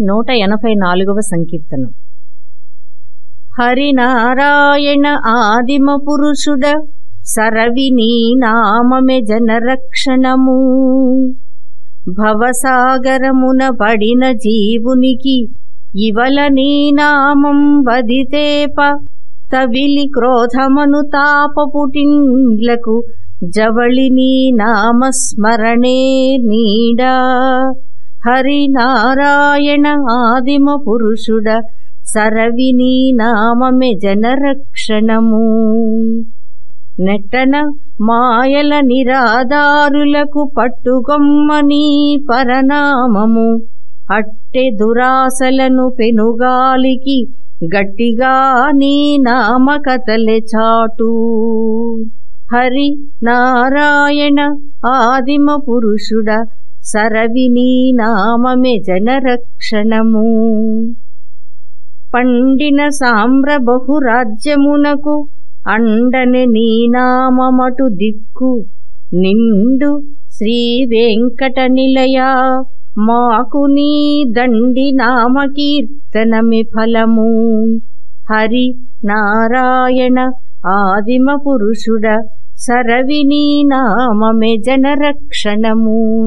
నూట ఎనభై నాలుగవ సంకీర్తనం. హరినారాయణ ఆదిమ పురుషుడ సరవి నీ నామమె జనరక్షణము. భవసాగరమున పడిన జీవునికి ఇవల నీ నామం వదితేప తవిలి క్రోధమను తాపపుటిండ్లకు జవళి నీ నామస్మరణే నీడా. హరినారాయణ ఆదిమ పురుషుడ సరవిణీ నామమె జనరక్షణము. నెట్టన మాయల నిరాధారులకు పట్టుగొమ్మని పరనామము. అట్టె దురాసలను పెనుగాలికి గట్టిగా నీ నామకతలె చాటు. హరి నారాయణ ఆదిమ పురుషుడ సరవినీ నామమె జనరక్షణము. పండిన సామ్ర బహురాజ్యమునకు అండని నీ నామమటు దిక్కు. నిండు శ్రీ వెంకట నిలయ మాకు నీ దండి నామకీర్తనమి ఫలము. హరి నారాయణ ఆదిమ పురుషుడ సరవినీ నామమె జనరక్షణము.